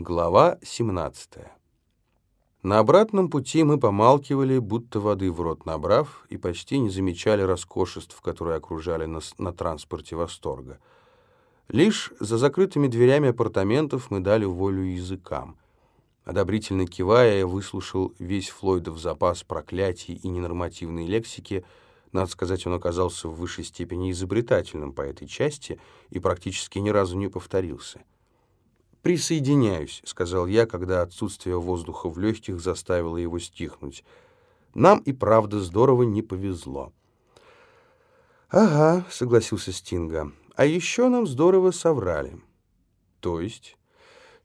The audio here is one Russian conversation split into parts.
Глава 17. На обратном пути мы помалкивали, будто воды в рот набрав, и почти не замечали роскошеств, которые окружали нас на транспорте восторга. Лишь за закрытыми дверями апартаментов мы дали волю языкам. Одобрительно кивая, я выслушал весь Флойдов запас проклятий и ненормативной лексики. Надо сказать, он оказался в высшей степени изобретательным по этой части и практически ни разу не повторился. «Присоединяюсь», — сказал я, когда отсутствие воздуха в легких заставило его стихнуть. «Нам и правда здорово не повезло». «Ага», — согласился Стинга, — «а еще нам здорово соврали». «То есть?»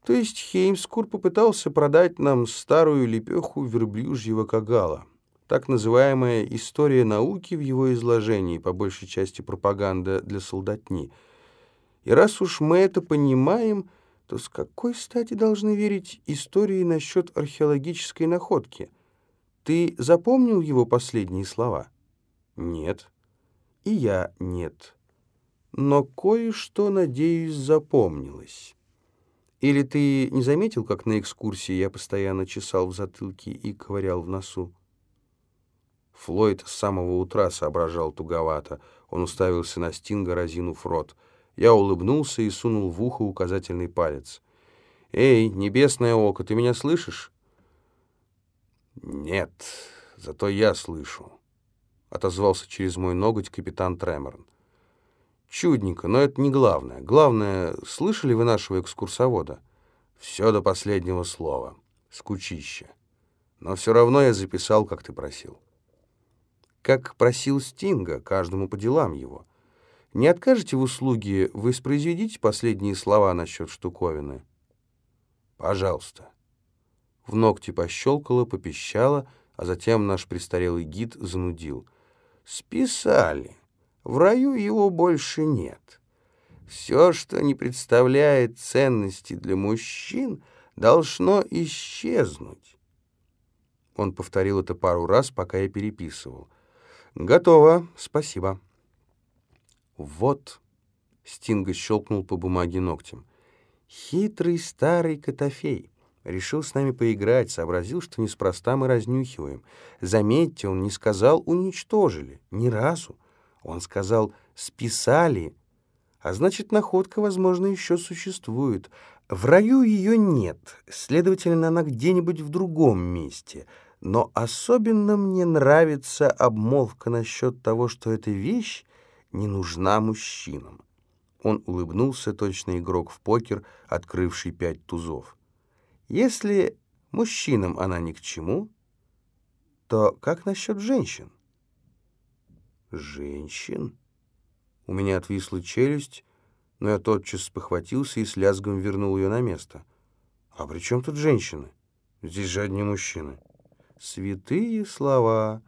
«То есть Хеймскур попытался продать нам старую лепеху верблюжьего кагала» так называемая история науки в его изложении, по большей части пропаганда для солдатни. И раз уж мы это понимаем, то с какой стати должны верить истории насчет археологической находки? Ты запомнил его последние слова? Нет. И я нет. Но кое-что, надеюсь, запомнилось. Или ты не заметил, как на экскурсии я постоянно чесал в затылке и ковырял в носу? Флойд с самого утра соображал туговато. Он уставился на Стинга, разинув рот — я улыбнулся и сунул в ухо указательный палец. «Эй, небесное око, ты меня слышишь?» «Нет, зато я слышу», — отозвался через мой ноготь капитан Треморн. «Чудненько, но это не главное. Главное, слышали вы нашего экскурсовода?» «Все до последнего слова. Скучище. Но все равно я записал, как ты просил». «Как просил Стинга, каждому по делам его». Не откажете в услуге воспроизведите последние слова насчет штуковины? Пожалуйста. В ногти пощелкало, попищало, а затем наш престарелый гид занудил. Списали. В раю его больше нет. Все, что не представляет ценности для мужчин, должно исчезнуть. Он повторил это пару раз, пока я переписывал. «Готово, спасибо». «Вот», — Стинга щелкнул по бумаге ногтем, — «хитрый старый котофей». Решил с нами поиграть, сообразил, что неспроста мы разнюхиваем. Заметьте, он не сказал «уничтожили», ни разу. Он сказал «списали», а значит, находка, возможно, еще существует. В раю ее нет, следовательно, она где-нибудь в другом месте. Но особенно мне нравится обмолвка насчет того, что эта вещь не нужна мужчинам. Он улыбнулся, точно игрок в покер, открывший пять тузов. Если мужчинам она ни к чему, то как насчет женщин? Женщин? У меня отвисла челюсть, но я тотчас спохватился и с лязгом вернул ее на место. А при чем тут женщины? Здесь же одни мужчины. Святые слова.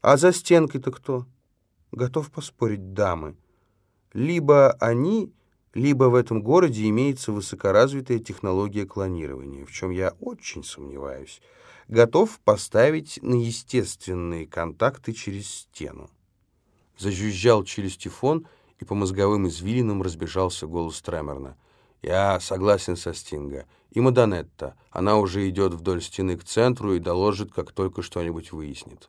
А за стенкой-то кто? — готов поспорить, дамы. Либо они, либо в этом городе имеется высокоразвитая технология клонирования, в чем я очень сомневаюсь. Готов поставить на естественные контакты через стену. Зажужжал челюстифон, и по мозговым извилинам разбежался голос Треморна. «Я согласен со Стинга. И Мадонетта. Она уже идет вдоль стены к центру и доложит, как только что-нибудь выяснит».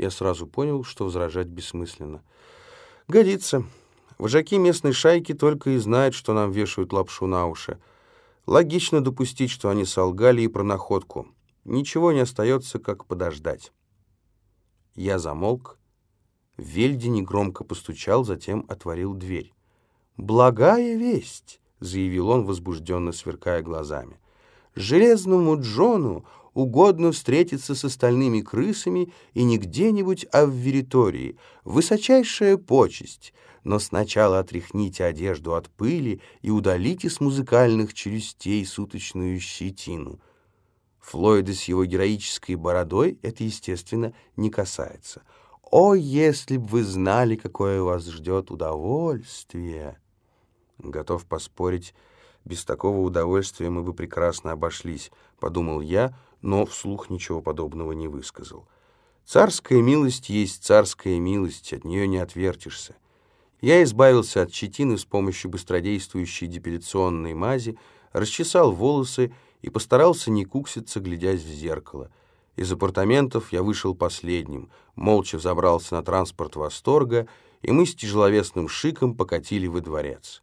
Я сразу понял, что возражать бессмысленно. «Годится. Вожаки местной шайки только и знают, что нам вешают лапшу на уши. Логично допустить, что они солгали и про находку. Ничего не остается, как подождать». Я замолк. Вельди негромко постучал, затем отворил дверь. «Благая весть!» — заявил он, возбужденно сверкая глазами. «Железному Джону угодно встретиться с остальными крысами и не где-нибудь, а в Веритории. Высочайшая почесть. Но сначала отряхните одежду от пыли и удалите с музыкальных челюстей суточную щетину. Флойда с его героической бородой это, естественно, не касается. О, если б вы знали, какое вас ждет удовольствие! Готов поспорить, без такого удовольствия мы бы прекрасно обошлись, подумал я, — но вслух ничего подобного не высказал. Царская милость есть царская милость, от нее не отвертишься. Я избавился от щетины с помощью быстродействующей депиляционной мази, расчесал волосы и постарался не кукситься, глядясь в зеркало. Из апартаментов я вышел последним, молча забрался на транспорт восторга, и мы с тяжеловесным шиком покатили во дворец.